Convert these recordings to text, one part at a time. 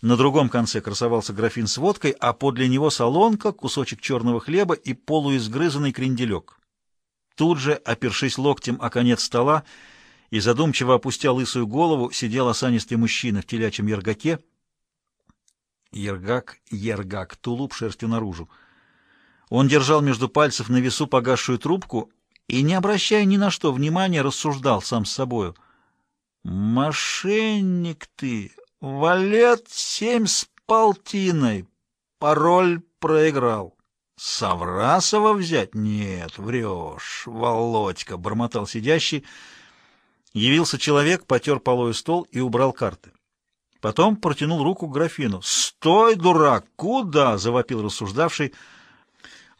На другом конце красовался графин с водкой, а подле него солонка, кусочек черного хлеба и полуизгрызанный кренделек. Тут же, опершись локтем о конец стола и задумчиво опустя лысую голову, сидел осанистый мужчина в телячьем ергаке. Ергак, ергак, тулуп шерстью наружу. Он держал между пальцев на весу погасшую трубку и, не обращая ни на что внимания, рассуждал сам с собою. «Мошенник ты! Валет семь с полтиной! Пароль проиграл!» «Саврасова взять? Нет, врешь, Володька!» — бормотал сидящий. Явился человек, потер полою стол и убрал карты. Потом протянул руку к графину. «Стой, дурак! Куда?» — завопил рассуждавший.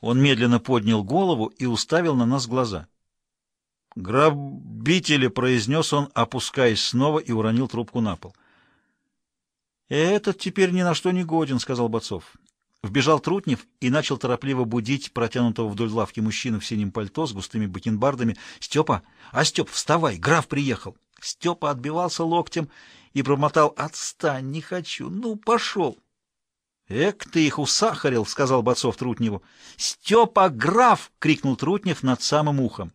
Он медленно поднял голову и уставил на нас глаза. «Грабители!» — произнес он, опускаясь снова и уронил трубку на пол. «Этот теперь ни на что не годен», — сказал Бацов. Вбежал Трутнев и начал торопливо будить протянутого вдоль лавки мужчину в синем пальто с густыми бакенбардами. «Степа! А, Степ, вставай! Граф приехал!» Степа отбивался локтем и промотал «Отстань, не хочу! Ну, пошел!» «Эк, ты их усахарил!» — сказал Бацов Трутневу. «Степа, граф!» — крикнул Трутнев над самым ухом.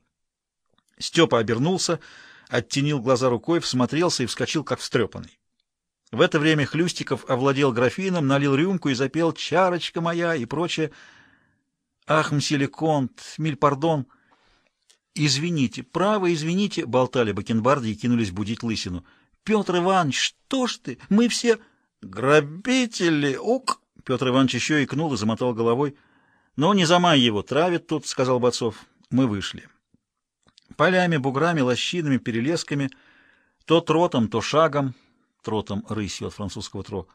Степа обернулся, оттенил глаза рукой, всмотрелся и вскочил, как встрепанный. В это время Хлюстиков овладел графином, налил рюмку и запел «Чарочка моя» и прочее. «Ах, мсье Конт, миль пардон!» «Извините, право, извините!» — болтали бакенбарды и кинулись будить лысину. «Петр Иванович, что ж ты? Мы все...» «Грабители! Ук!» Петр Иванович еще икнул и замотал головой. «Ну, не замай его, травит тут», — сказал Бацов. Мы вышли. Полями, буграми, лощинами, перелесками, то тротом, то шагом, тротом рысью от французского тро.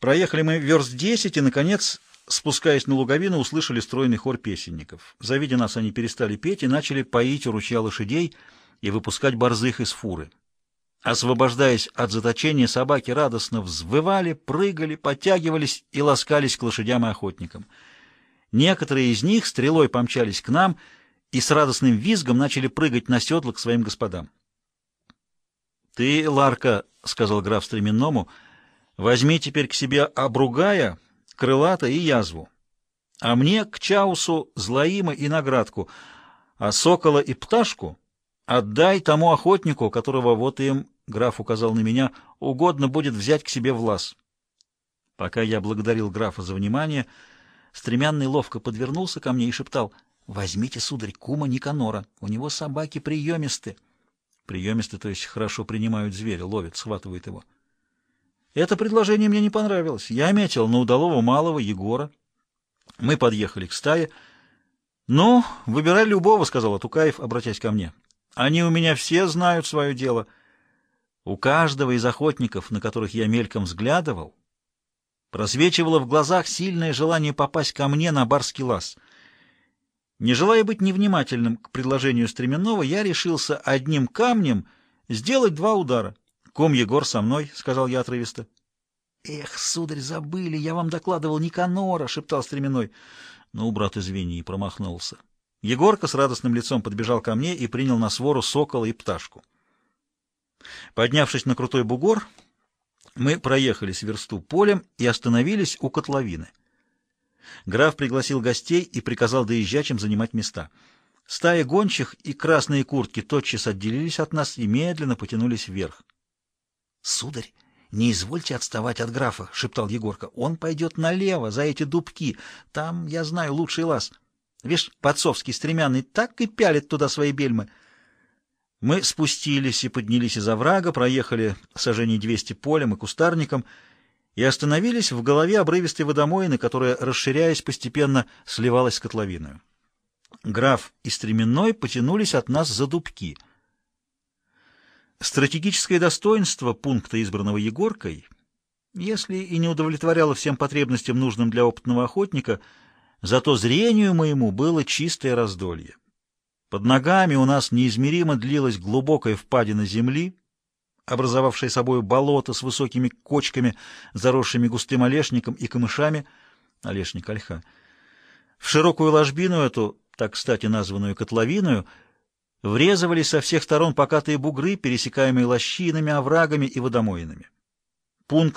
Проехали мы верст десять и, наконец, спускаясь на луговину, услышали стройный хор песенников. Завидя нас, они перестали петь и начали поить у ручья лошадей и выпускать борзых из фуры. Освобождаясь от заточения, собаки радостно взвывали, прыгали, подтягивались и ласкались к лошадям и охотникам. Некоторые из них стрелой помчались к нам и с радостным визгом начали прыгать на седло к своим господам. — Ты, Ларка, — сказал граф стременному, — возьми теперь к себе обругая, крылата и язву, а мне к Чаусу злоима и наградку, а сокола и пташку отдай тому охотнику, которого вот им граф указал на меня, угодно будет взять к себе в лаз. Пока я благодарил графа за внимание, стремянный ловко подвернулся ко мне и шептал, «Возьмите, сударь, кума Никанора, у него собаки приемисты». Приемисты, то есть хорошо принимают зверя, ловят, схватывают его. Это предложение мне не понравилось. Я метил на удалого малого Егора. Мы подъехали к стае. «Ну, выбирай любого», — сказал Атукаев, обратясь ко мне. «Они у меня все знают свое дело». У каждого из охотников, на которых я мельком взглядывал, просвечивало в глазах сильное желание попасть ко мне на барский лаз. Не желая быть невнимательным к предложению Стременного, я решился одним камнем сделать два удара. «Ком Егор со мной», — сказал я отрывисто. «Эх, сударь, забыли, я вам докладывал Никанора», — шептал Стременной. «Ну, брат, извини», — промахнулся. Егорка с радостным лицом подбежал ко мне и принял на свору сокола и пташку. Поднявшись на крутой бугор, мы проехали с версту полем и остановились у котловины. Граф пригласил гостей и приказал доезжачим занимать места. Стая гончих и красные куртки тотчас отделились от нас и медленно потянулись вверх. — Сударь, не извольте отставать от графа, — шептал Егорка. — Он пойдет налево, за эти дубки. Там, я знаю, лучший лаз. Видишь, подцовский стремянный так и пялит туда свои бельмы. Мы спустились и поднялись из оврага, проехали сажений 200 полем и кустарником и остановились в голове обрывистой водомоины, которая, расширяясь постепенно, сливалась с котловиной. Граф и Стременной потянулись от нас за дубки. Стратегическое достоинство пункта, избранного Егоркой, если и не удовлетворяло всем потребностям, нужным для опытного охотника, зато зрению моему было чистое раздолье. Под ногами у нас неизмеримо длилась глубокая впадина земли, образовавшая собой болото с высокими кочками, заросшими густым олешником и камышами, олешник ольха. В широкую ложбину эту, так кстати названную котловиную, врезывались со всех сторон покатые бугры, пересекаемые лощинами, оврагами и водомоинами. пункт